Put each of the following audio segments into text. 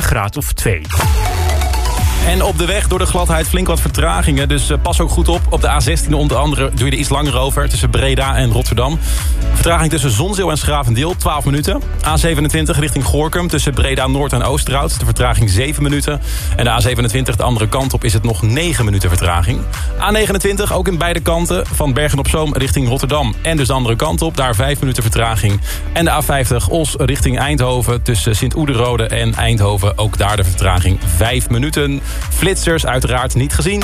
graad of 2. En op de weg door de gladheid flink wat vertragingen. Dus eh, pas ook goed op. Op de A16 onder andere doe je er iets langer over. Tussen Breda en Rotterdam. Vertraging tussen Zonzeel en Schravendeel, 12 minuten. A27 richting Gorkum tussen Breda Noord en Oosterhout. De vertraging 7 minuten. En de A27 de andere kant op is het nog 9 minuten vertraging. A29 ook in beide kanten. Van Bergen op Zoom richting Rotterdam. En dus de andere kant op. Daar 5 minuten vertraging. En de A50 Os richting Eindhoven. Tussen Sint-Oederode en Eindhoven. Ook daar de vertraging 5 minuten. Flitsers uiteraard niet gezien.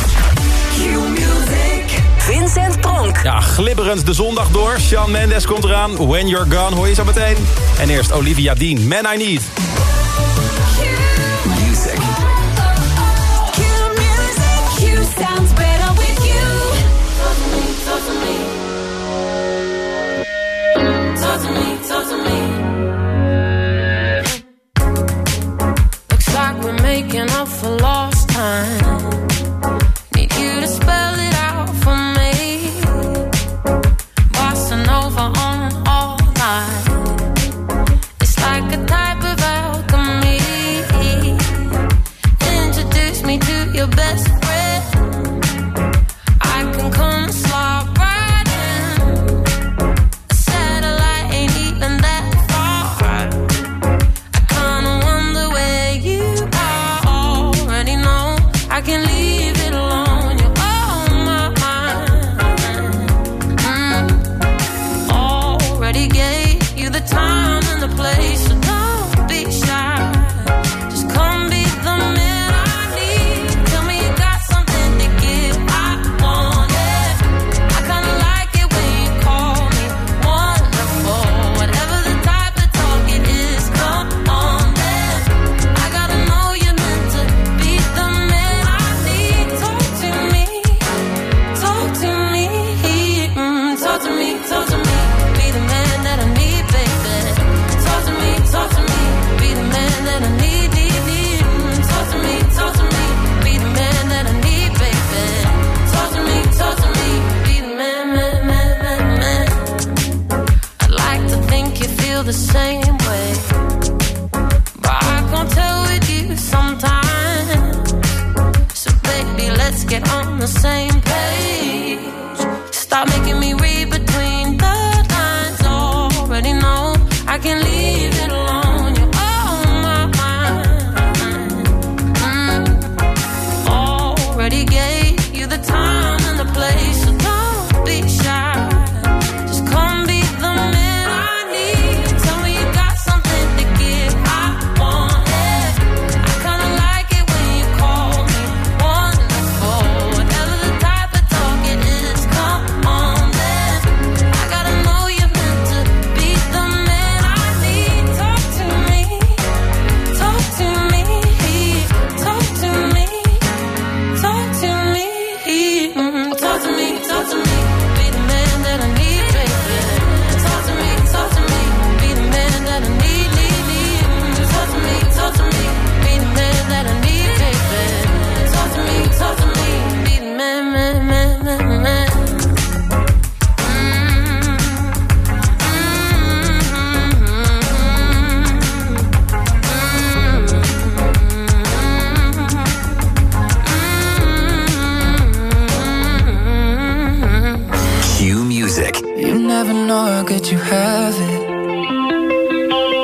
Vincent Pronk. Ja, glibberend de zondag door. Sean Mendes komt eraan. When You're Gone hoor je zo meteen. En eerst Olivia Dean, Man I Need. did you have it?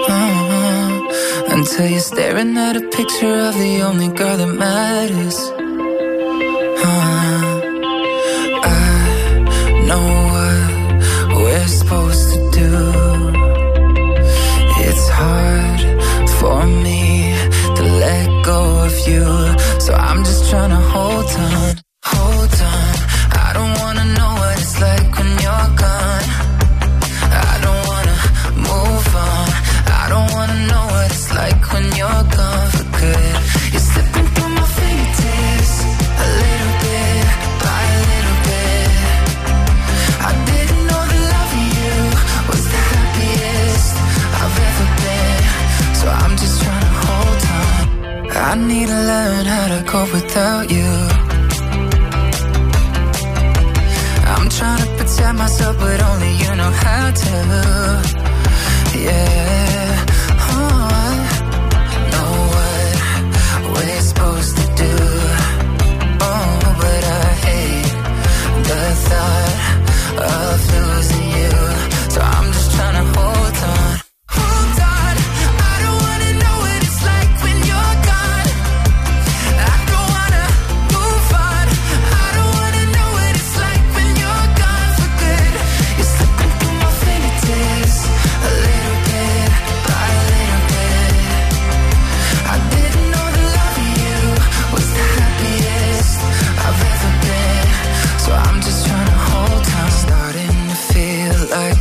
Uh-huh. Until you're staring at a picture of the only girl that matters. Uh-huh. I know what we're supposed to do. It's hard for me to let go of you, so I'm just trying to hold on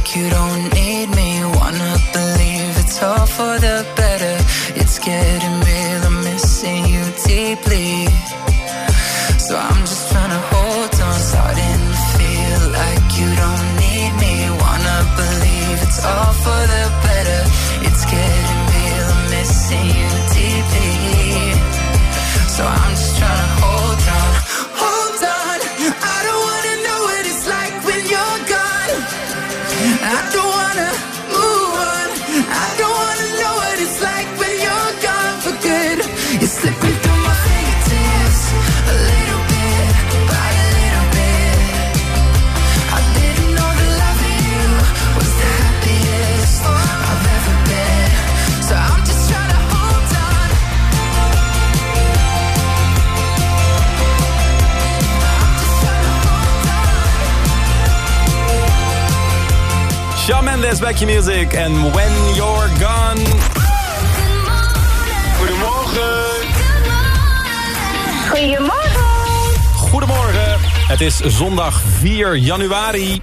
like you don't need me. Wanna believe it's all for the better. It's getting real, I'm missing you deeply. So I'm Mendes, Back Music en When You're Gone. Goedemorgen. Goedemorgen. Goedemorgen. Het is zondag 4 januari.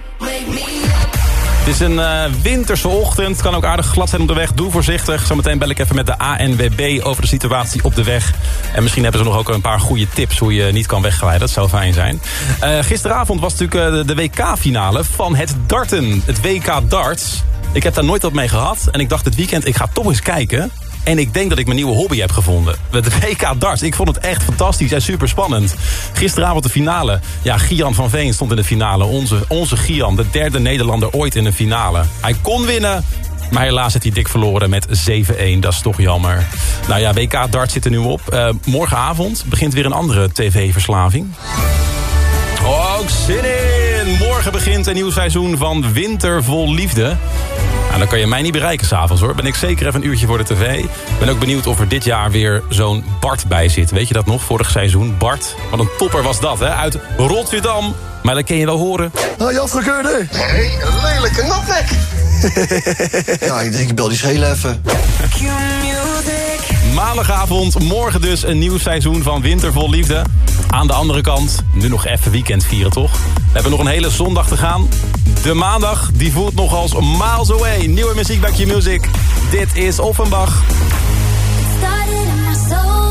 Het is een eh, winterse ochtend. Kan ook aardig glad zijn op de weg. Doe voorzichtig. Zometeen bel ik even met de ANWB over de situatie op de weg. En misschien hebben ze nog ook een paar goede tips hoe je niet kan wegglijden. Dat zou fijn zijn. Eh, gisteravond was natuurlijk eh, de, de WK-finale van het darten. Het WK darts. Ik heb daar nooit wat mee gehad. En ik dacht dit weekend, ik ga toch eens kijken. En ik denk dat ik mijn nieuwe hobby heb gevonden. Het WK darts. Ik vond het echt fantastisch en super spannend. Gisteravond de finale. Ja, Gian van Veen stond in de finale. Onze, onze Gian, de derde Nederlander ooit in een finale. Hij kon winnen. Maar helaas heeft hij dik verloren met 7-1. Dat is toch jammer. Nou ja, WK darts zit er nu op. Eh, morgenavond begint weer een andere tv-verslaving. Ook zin in! Morgen begint een nieuw seizoen van Winter Vol Liefde. Nou, dan kan je mij niet bereiken s'avonds hoor. Ben ik zeker even een uurtje voor de tv. Ben ook benieuwd of er dit jaar weer zo'n Bart bij zit. Weet je dat nog? Vorig seizoen. Bart. Wat een topper was dat hè. Uit Rotterdam. Maar dat ken je wel horen. Nou, Jas gekeurde. Hé, een lelijke natnek. Ja, ik denk, ik bel die schelen even. Maandagavond, morgen dus een nieuw seizoen van Winter Vol Liefde. Aan de andere kant, nu nog even weekend vieren toch? We hebben nog een hele zondag te gaan. De maandag, die voelt nog als miles away. Nieuwe muziek, Back Your Music. Dit is Offenbach. started in my soul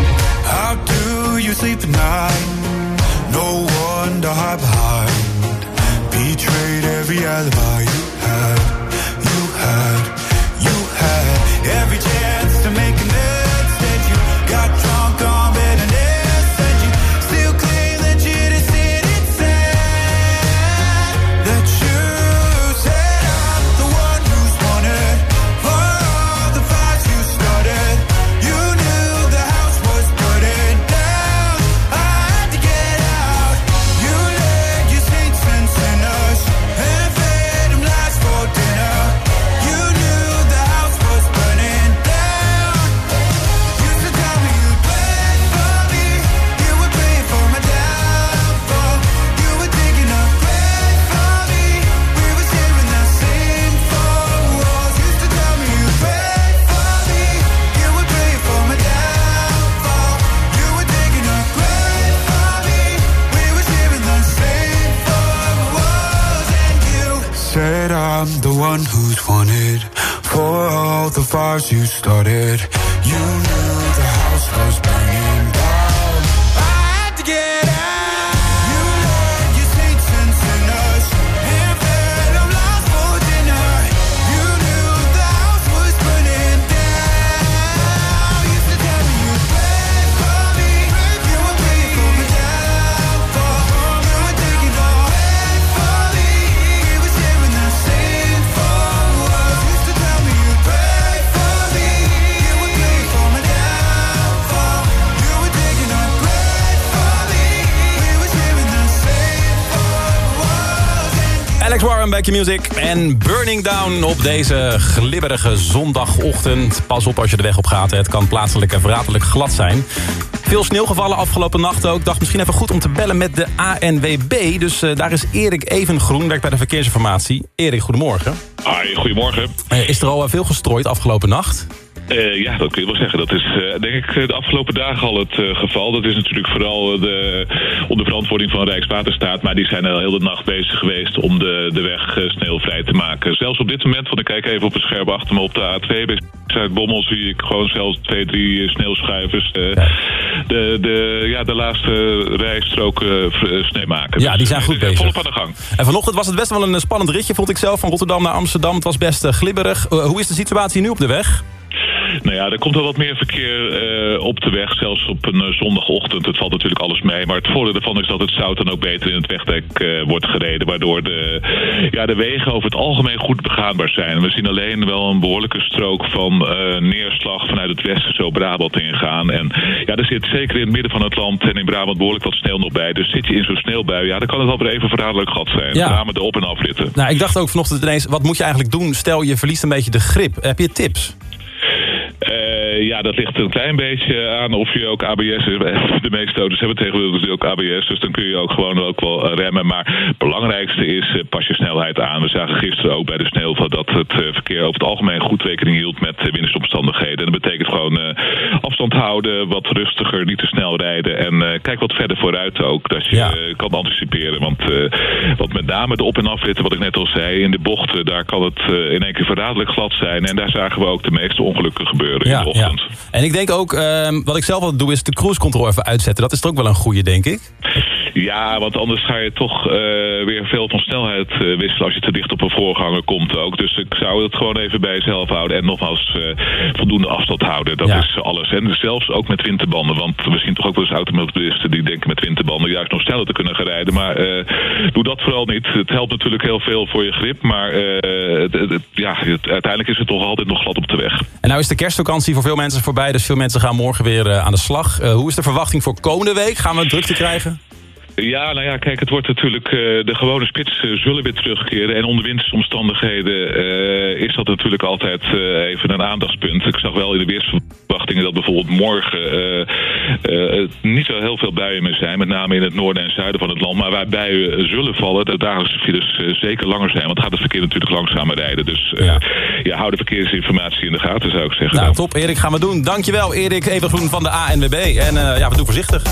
at night? No one to hide behind. Betrayed every alibi the fires you started. Your Music en Burning Down op deze glibberige zondagochtend. Pas op als je de weg op gaat, het kan plaatselijk en verraderlijk glad zijn. Veel sneeuw gevallen afgelopen nacht ook. Dacht misschien even goed om te bellen met de ANWB. Dus eh, daar is Erik Evengroen, werkt bij de verkeersinformatie. Erik, goedemorgen. Hoi, goedemorgen. Eh, is er al eh, veel gestrooid afgelopen nacht? Eh, ja, dat kun je wel zeggen. Dat is eh, denk ik eh, de afgelopen dagen al het geval. Dat is natuurlijk vooral de, onder verantwoording van Rijkswaterstaat. Maar die zijn al heel de nacht bezig geweest om de, de weg sneeuwvrij te maken. Zelfs op dit moment, want ik kijk even op het scherm achter me op de A2... bij Zuidbommel zie ik gewoon zelfs twee, drie sneeuwschuivers... de, de, ja, de laatste rijstroken uh, sneeuw maken. Ja, die zijn Dus, goed eh, bezig. Volop aan de gang. En vanochtend was het best wel een spannend ritje, vond ik zelf. Van Rotterdam naar Amsterdam. Het was best glibberig. Hoe is de situatie nu op de weg? Nou ja, er komt wel wat meer verkeer eh, op de weg, zelfs op een eh, zondagochtend. Het valt natuurlijk alles mee. Maar het voordeel ervan is dat het zout dan ook beter in het wegdek eh, wordt gereden. Waardoor de, ja, de wegen over het algemeen goed begaanbaar zijn. We zien alleen wel een behoorlijke strook van neerslag vanuit het westen zo Brabant ingaan. En ja, er zit zeker in het midden van het land en in Brabant behoorlijk wat sneeuw nog bij. Dus zit je in zo'n sneeuwbui, ja, dan kan het wel weer even verraderlijk gat zijn. Ja. Met de op- en afritten. Nou, ik dacht ook vanochtend ineens, wat moet je eigenlijk doen? Stel, je verliest een beetje de grip. Heb je tips? Eh, ja, dat ligt een klein beetje aan of je ook ABS. De meeste auto's hebben tegenwoordig ook ABS, dus dan kun je ook gewoon ook wel eh, remmen. Maar het belangrijkste is, eh, pas je snelheid aan. We zagen gisteren ook bij de sneeuwval dat het verkeer over het algemeen goed rekening hield met wintersomstandigheden. En dat betekent gewoon afstand houden, wat rustiger, niet te snel rijden. En kijk wat verder vooruit ook, dat je Ja. kan anticiperen. Want, want met name de op- en afritten, wat ik net al zei, in de bochten, daar kan het in één keer verraderlijk glad zijn. En daar zagen we ook de meeste ongelukken gebeuren in de ochtend. En ik denk ook, ehm, wat ik zelf altijd doe, is de cruise control even uitzetten. Dat is toch ook wel een goede, denk ik. Ja, want anders ga je toch eh, weer veel van snelheid eh, wisselen als je te dicht op een voorganger komt ook. Dus ik zou het gewoon even bij jezelf houden en nogmaals eh, voldoende afstand houden. Dat Ja. is alles. En zelfs ook met winterbanden, want we zien toch ook wel eens automobilisten die denken met winterbanden juist nog sneller te kunnen gaan rijden. Maar doe dat vooral niet. Het helpt natuurlijk heel veel voor je grip, maar het- het- ja, het- uiteindelijk is het toch altijd nog glad op de weg. En nou is de kerstvakantie voor veel mensen voorbij. Dus veel mensen gaan morgen weer aan de slag. Hoe is de verwachting voor komende week? Gaan we drukte krijgen? Ja, nou ja, kijk, het wordt natuurlijk... eh, de gewone spits eh, zullen weer terugkeren. En onder wintersomstandigheden eh, is dat natuurlijk altijd even een aandachtspunt. Ik zag wel in de weersverwachtingen dat bijvoorbeeld morgen... niet zo heel veel buien meer zijn. Met name in het noorden en zuiden van het land. Maar waar buien zullen vallen, de dagelijkse files zeker langer zijn. Want gaat het verkeer natuurlijk langzamer rijden. Dus Ja. ja. hou de verkeersinformatie in de gaten, zou ik zeggen. Nou, top. Erik, gaan we doen. Dankjewel, Erik Evengroen van de ANWB. En ja, we doen voorzichtig.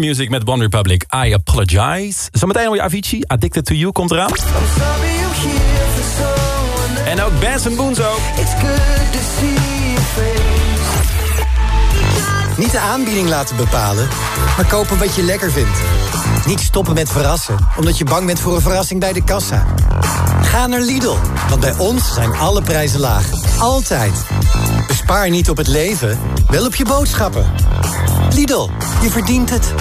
Music met One Republic. I apologize. Zometeen alweer Avicii. Addicted to You komt eraan. En ook Benson Boone zo. It's good to see your face. Niet de aanbieding laten bepalen, maar kopen wat je lekker vindt. Niet stoppen met verrassen, omdat je bang bent voor een verrassing bij de kassa. Ga naar Lidl, want bij ons zijn alle prijzen laag. Altijd. Bespaar niet op het leven, wel op je boodschappen. Lidl, je verdient het.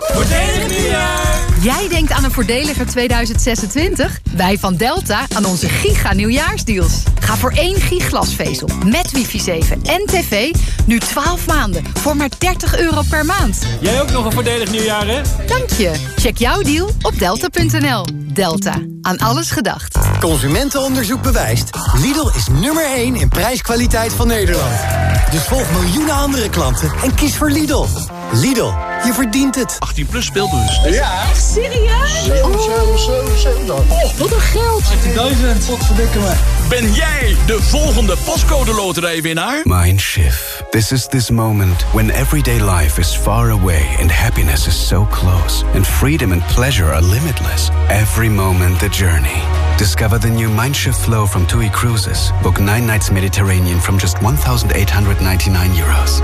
Voordelig nieuwjaar! Jij denkt aan een voordeliger 2026? Wij van Delta aan onze giga nieuwjaarsdeals. Ga voor één giglasvezel met wifi 7 en tv nu 12 maanden voor maar 30 euro per maand. Jij ook nog een voordelig nieuwjaar, hè? Dank je. Check jouw deal op delta.nl. Delta. Aan alles gedacht. Consumentenonderzoek bewijst. Lidl is nummer 1 in prijskwaliteit van Nederland. Dus volg miljoenen andere klanten en kies voor Lidl. Lidl, je verdient het. 18 plus speelbus. Ja. Echt serieus? 7, 7, 7, 7 dan. Oh, wat een geld. 18.000. Wat verdikken me. Ben jij de volgende pascode loterijwinnaar? Mindshift. This is this moment when everyday life is far away and happiness is so close, and freedom and pleasure are limitless. Every moment the journey. Discover the new Mindshift flow from TUI Cruises. Book nine nights Mediterranean from just 1,899 euros.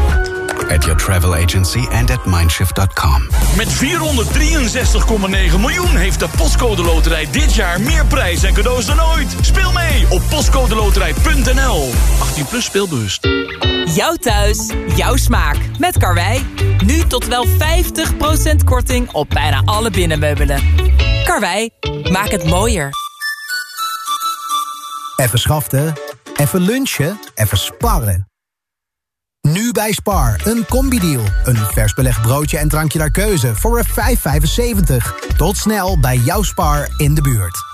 At your travel agency and at mindshift.com. Met 463,9 miljoen heeft de Postcode Loterij dit jaar meer prijs en cadeaus dan ooit. Speel mee op postcodeloterij.nl. 18 plus speelbewust. Jouw thuis, jouw smaak. Met Karwei. Nu tot wel 50% korting op bijna alle binnenmeubelen. Karwei, maak het mooier. Even schaften, even lunchen, even sparren. Nu bij Spar, een combi-deal. Een vers belegd broodje en drankje naar keuze voor een 5,75. Tot snel bij jouw Spar in de buurt.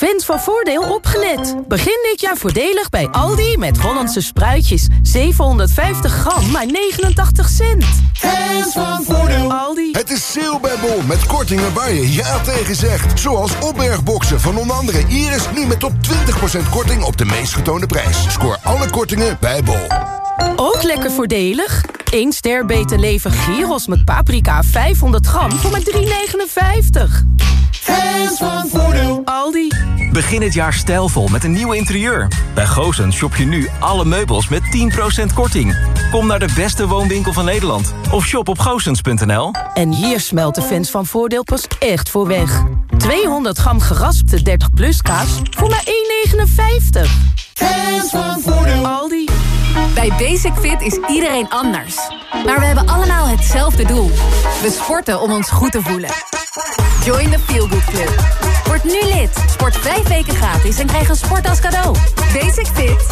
Fans van Voordeel opgelet. Begin dit jaar voordelig bij Aldi met Hollandse spruitjes. 750 gram, maar 89 cent. Fans van Voordeel. Aldi. Het is sale bij Bol met kortingen waar je ja tegen zegt. Zoals opbergboxen van onder andere Iris nu met tot 20% korting op de meest getoonde prijs. Scoor alle kortingen bij Bol. Ook lekker voordelig. 1 ster beter leven gyros met paprika 500 gram voor maar 3,59. Fans van Voordeel. Aldi. Begin het jaar stijlvol met een nieuw interieur. Bij Goosens shop je nu alle meubels met 10% korting. Kom naar de beste woonwinkel van Nederland. Of shop op goosens.nl. En hier smelt de fans van Voordeel pas echt voor weg. 200 gram geraspte 30 plus kaas voor maar 1,59. Fans van Voordeel. Aldi. Bij Basic Fit is iedereen anders. Maar we hebben allemaal hetzelfde doel. We sporten om ons goed te voelen. Join the Feel Good Club. Word nu lid. Sport vijf weken gratis en krijg een sport als cadeau. Basic Fit.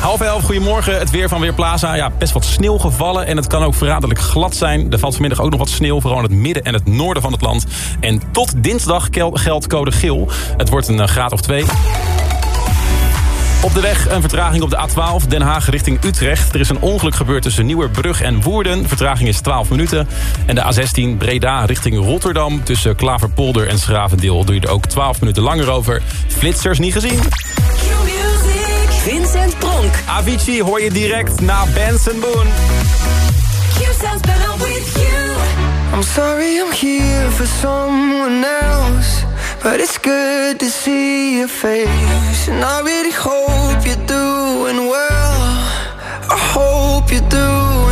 Half elf, goedemorgen. Het weer van Weerplaza. Ja, best wat sneeuw gevallen en het kan ook verraderlijk glad zijn. Er valt vanmiddag ook nog wat sneeuw, vooral in het midden en het noorden van het land. En tot dinsdag geldt code geel. Het wordt een eh, graad of twee. Op de weg een vertraging op de A12 Den Haag richting Utrecht. Er is een ongeluk gebeurd tussen Nieuwerbrug en Woerden. Vertraging is 12 minuten. En de A16 Breda richting Rotterdam. Tussen Klaverpolder en Schravendeel doe je er ook 12 minuten langer over. Flitsers niet gezien. Vincent Pronk. Avicii hoor je direct na Benson Boone. I'm sorry I'm here for someone else But it's good to see your face. And I really hope you're doing well. I hope you're doing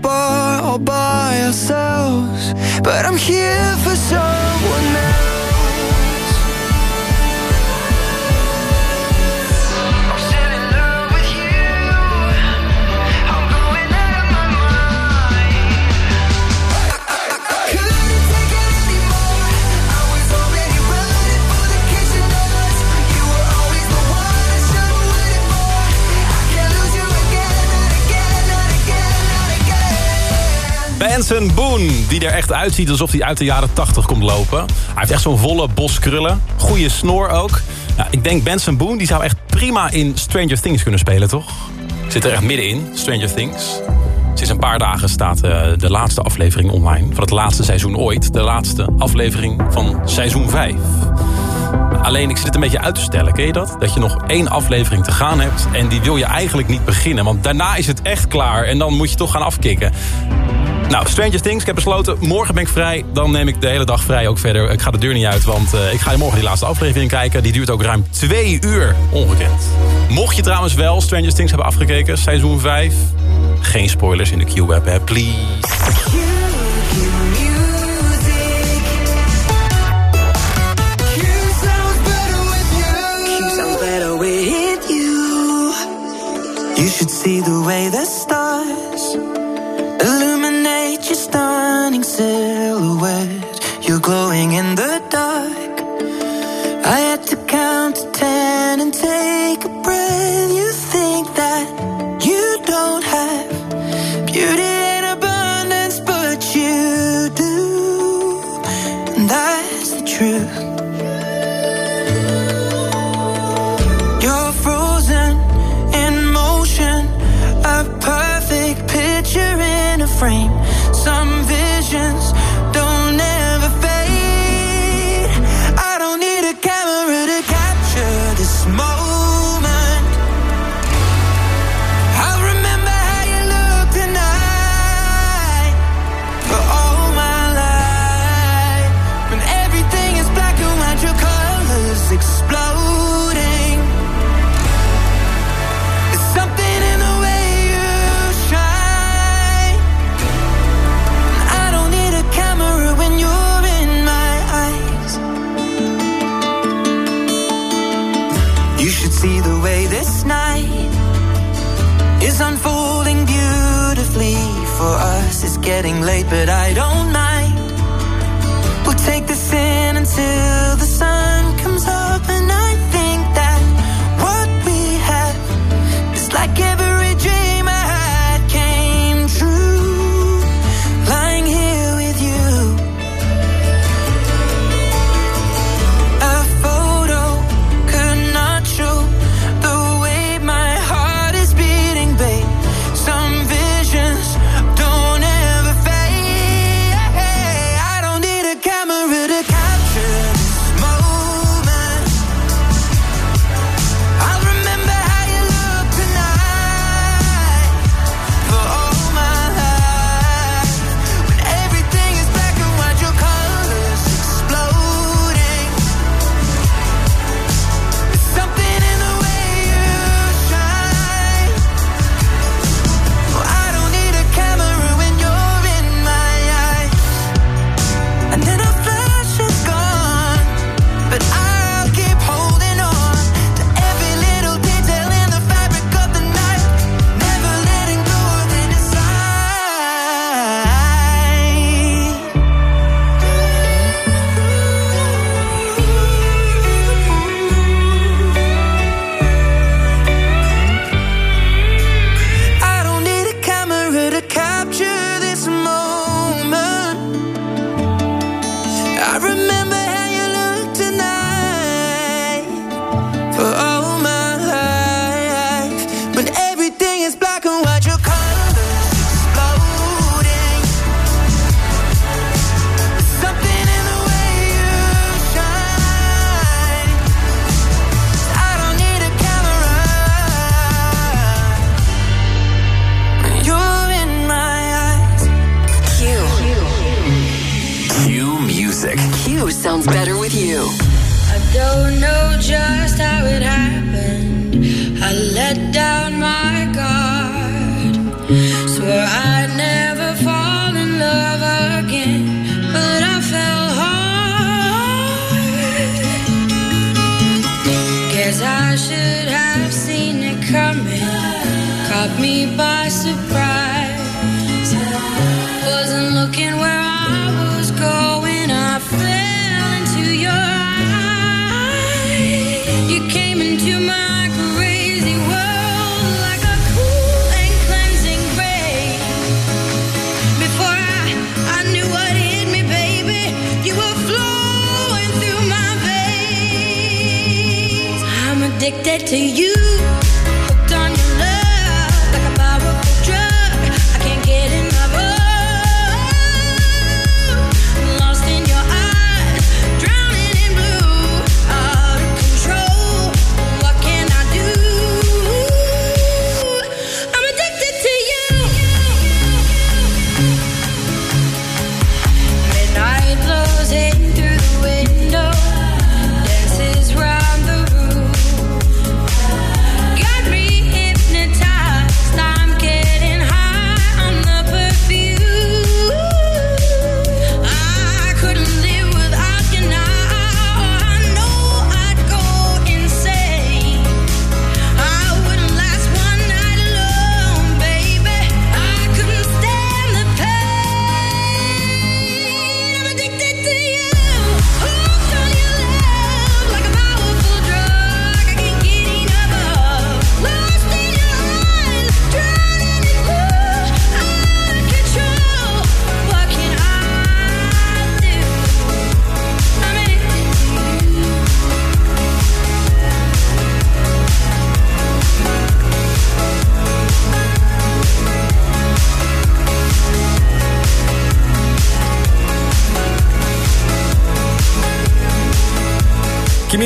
bar all by ourselves But I'm here for someone else Benson Boone, die er echt uitziet alsof hij uit de jaren 80 komt lopen. Hij heeft echt zo'n volle bos krullen. Goeie snor ook. Ja, ik denk Benson Boone, die zou echt prima in Stranger Things kunnen spelen, toch? Zit er echt middenin, Stranger Things. Sinds een paar dagen staat eh, de laatste aflevering online... van het laatste seizoen ooit. De laatste aflevering van seizoen 5. Alleen, ik zit een beetje uit te stellen. Ken je dat? Dat je nog één aflevering te gaan hebt... en die wil je eigenlijk niet beginnen. Want daarna is het echt klaar. En dan moet je toch gaan afkicken. Nou, Stranger Things, ik heb besloten, morgen ben ik vrij. Dan neem ik de hele dag vrij ook verder. Ik ga de deur niet uit, want eh, ik ga morgen die laatste aflevering kijken. Die duurt ook ruim twee uur, ongekend. Mocht je trouwens wel Stranger Things hebben afgekeken, seizoen 5... geen spoilers in de Q-web, hè, please. You should see the way silhouette. You're glowing in the dark. I had to count to ten and take a breath. You think that you don't have beauty in abundance, but you do. And that's the truth. You're frozen in motion, a perfect picture in a frame. getting late, but I don't mind. We'll take this in until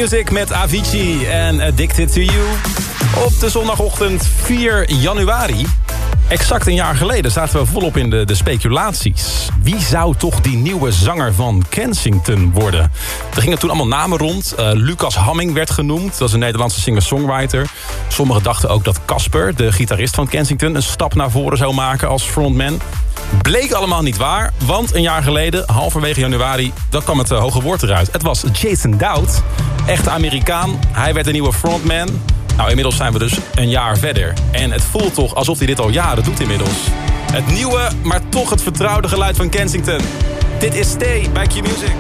Music met Avicii en Addicted to You. Op de zondagochtend 4 januari. Exact een jaar geleden zaten we volop in de, de speculaties. Wie zou toch die nieuwe zanger van Kensington worden? Er gingen toen allemaal namen rond. Eh, Lucas Hamming werd genoemd, dat is een Nederlandse singer-songwriter. Sommigen dachten ook dat Casper, de gitarist van Kensington... een stap naar voren zou maken als frontman. Bleek allemaal niet waar, want een jaar geleden, halverwege januari... dat kwam het eh, hoge woord eruit. Het was Jason Doud. Echte Amerikaan. Hij werd de nieuwe frontman. Nou, inmiddels zijn we dus een jaar verder. En het voelt toch alsof hij dit al jaren doet inmiddels. Het nieuwe, maar toch het vertrouwde geluid van Kensington. Dit is Stay bij Q-Music.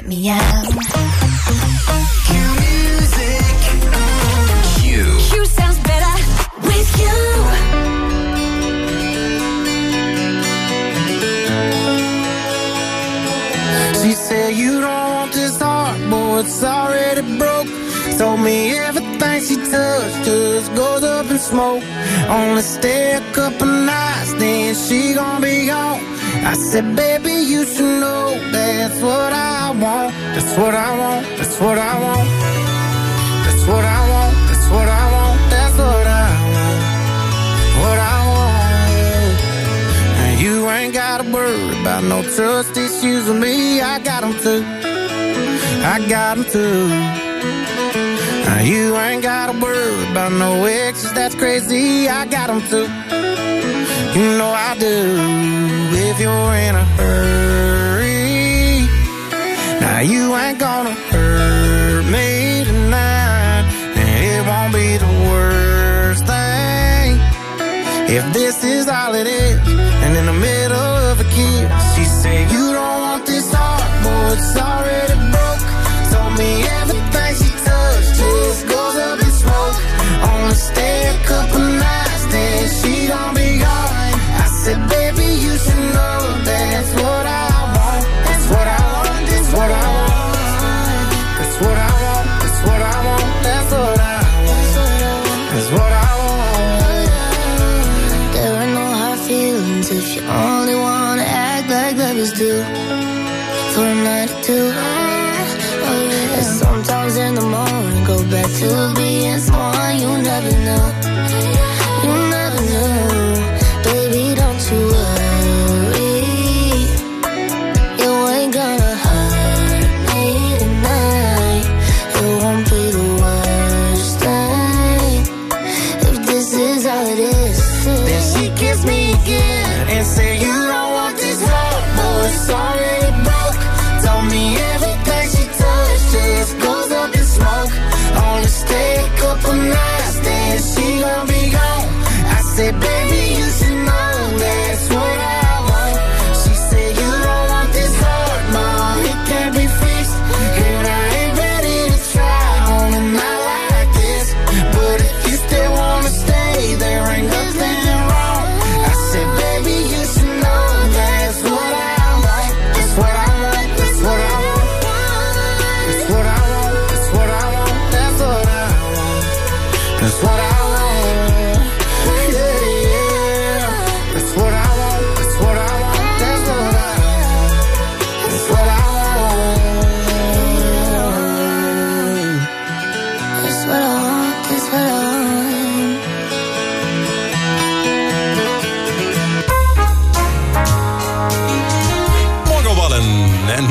Let me out. Cue music. Cue. Q sounds better with you. She said you don't want this heart, boy, it's already broke. Told me everything she touched just goes up in smoke. Only stay a couple nights, then she gon' be gone. I said, baby, you should That's what I want. That's what I want. That's what I want. That's what I want. That's what I want. What I want. And you ain't gotta worry about no trust issues with me. I got them too. I got them too. Now you ain't gotta worry about no exes, that's crazy. I got them too. You know I do. If you're in a hurry, now you ain't gonna hurt me tonight. And it won't be the worst thing. If this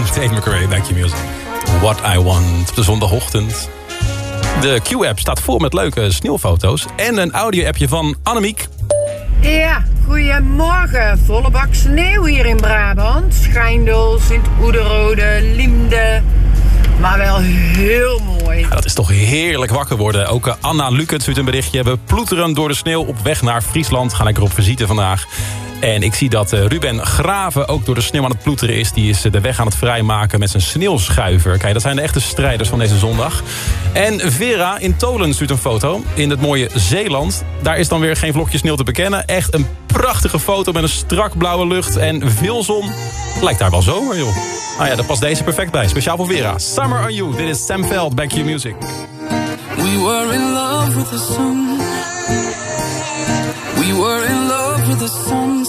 Tate McRae, Back Your Music. What I Want op de zondagochtend. De Q-app staat vol met leuke sneeuwfoto's. En een audio-appje van Annemiek. Ja, goedemorgen. Volle bak sneeuw hier in Brabant. Schijndel, Sint-Oederode, Liemde. Maar wel heel mooi. Ja, dat is toch heerlijk wakker worden. Ook eh, Anna Lukert stuurt een berichtje. We ploeteren door de sneeuw op weg naar Friesland. Gaan lekker op visite vandaag. En ik zie dat eh, Ruben Graven ook door de sneeuw aan het ploeteren is. Die is eh, de weg aan het vrijmaken met zijn sneeuwschuiver. Kijk, dat zijn de echte strijders van deze zondag. En Vera in Tolen stuurt een foto in het mooie Zeeland. Daar is dan weer geen vlokje sneeuw te bekennen. Echt een prachtige foto met een strak blauwe lucht en veel zon. Lijkt daar wel zomer, joh. Nou ah ja, daar past deze perfect bij. Speciaal voor Vera. Summer on You. Dit is Sam Veld, Back Your Music. We were in love with the sun. We were in love with the sun.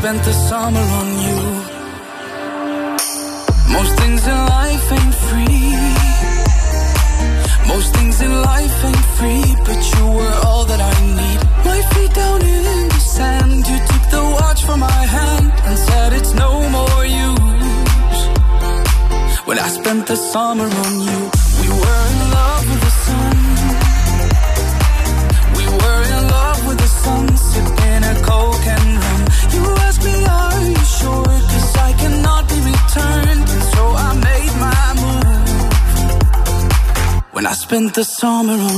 spent the summer on you. Most things in life ain't the summer on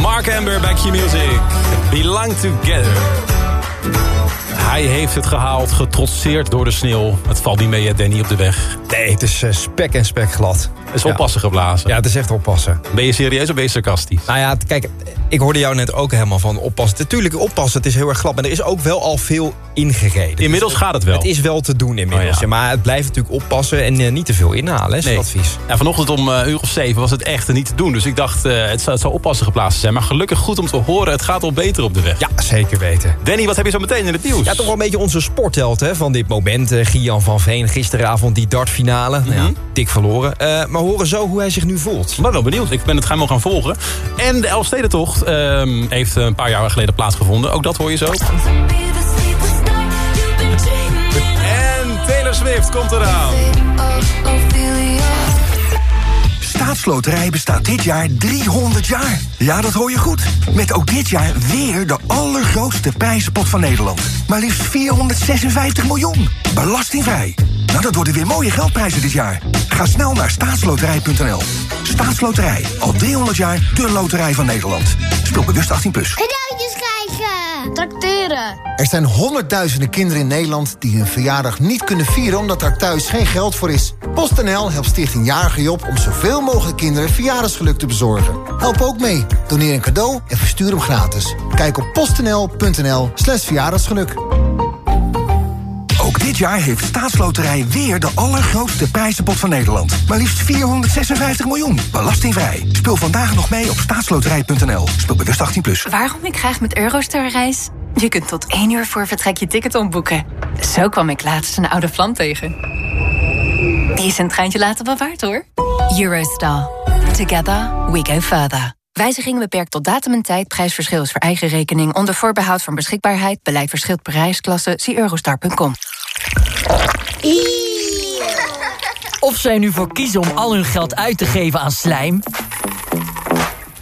Mark Amber bij Q-Music. Belong Together. Hij heeft het gehaald, getrotseerd door de sneeuw. Het valt niet mee, hè, Danny, op de weg. Nee, het is eh, spek en spek glad. Het is oppassen geblazen. Ja, het is echt oppassen. Ben je serieus of ben je sarcastisch? Nou ja, kijk, ik hoorde jou net ook helemaal van oppassen. Natuurlijk, oppassen, het is heel erg glad. Maar er is ook wel al veel ingereden. Inmiddels Dus gaat het wel. Het is wel te doen inmiddels. Oh ja. Maar het blijft natuurlijk oppassen en eh, niet te veel inhalen, is het advies. Ja, vanochtend om eh, uur of zeven was het echt niet te doen. Dus ik dacht, eh, het, zou, het zou oppassen geblazen zijn. Maar gelukkig goed om te horen, het gaat al beter op de weg. Ja, zeker weten. Danny, wat heb je zo meteen in het nieuws? Ja, toch wel een beetje onze sportheld hè, van dit moment. Gian van Veen, gisteravond die dartfinale. Nou Mhm. ja, dik verloren. Maar horen zo hoe hij zich nu voelt. Ik ben wel benieuwd. Ik ben het helemaal gaan volgen. En de Elfstedentocht ehm heeft een paar jaar geleden plaatsgevonden. Ook dat hoor je zo. En Taylor Swift komt eraan. Staatsloterij bestaat dit jaar 300 jaar. Ja, dat hoor je goed. Met ook dit jaar weer de allergrootste prijzenpot van Nederland. Maar liefst 456 miljoen. Belastingvrij. Nou, dat worden weer mooie geldprijzen dit jaar. Ga snel naar staatsloterij.nl. Staatsloterij. Al 300 jaar de loterij van Nederland. Speel bewust 18+. Plus. Cadeautjes krijgen. Tracteren. Er zijn honderdduizenden kinderen in Nederland die hun verjaardag niet kunnen vieren omdat daar thuis geen geld voor is. PostNL helpt Stichting Jarige Job om zoveel mogelijk kinderen verjaardagsgeluk te bezorgen. Help ook mee. Doneer een cadeau en verstuur hem gratis. Kijk op postnl.nl slash verjaardagsgeluk. Ook dit jaar heeft Staatsloterij weer de allergrootste prijzenpot van Nederland. Maar liefst 456 miljoen. Belastingvrij. Speel vandaag nog mee op staatsloterij.nl. Speel bewust 18+. Plus. Waarom ik graag met Eurostar reis? Je kunt tot één uur voor vertrek je ticket omboeken. Zo kwam ik laatst een oude vlam tegen. Die is een treintje later wel waard, hoor. Eurostar. Together we go further. Wijziging beperkt tot datum en tijd. Prijsverschil is voor eigen rekening. Onder voorbehoud van beschikbaarheid. Beleid verschilt per reisklasse. Zie eurostar.com. Of zij nu voor kiezen om al hun geld uit te geven aan slijm...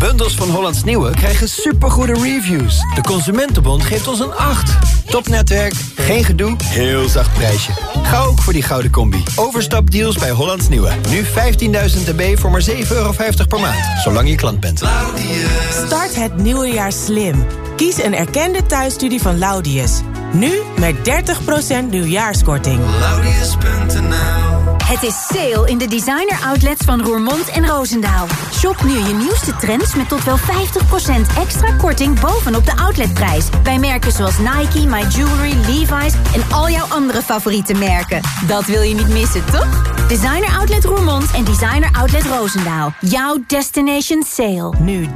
Bundels van Hollands Nieuwe krijgen supergoede reviews. De Consumentenbond geeft ons een 8. Topnetwerk, geen gedoe, heel zacht prijsje. Ga ook voor die gouden combi. Overstapdeals bij Hollands Nieuwe. Nu 15.000 dB voor maar 7,50 euro per maand. Zolang je klant bent. Start het nieuwe jaar slim. Kies een erkende thuisstudie van Laudius. Nu met 30% nieuwjaarskorting. Het is sale in de designer outlets van Roermond en Roosendaal. Shop nu je nieuwste trends met tot wel 50% extra korting bovenop de outletprijs. Bij merken zoals Nike, My Jewelry, Levi's en al jouw andere favoriete merken. Dat wil je niet missen, toch? Designer Outlet Roermond en Designer Outlet Roosendaal. Jouw destination sale. Nu 30%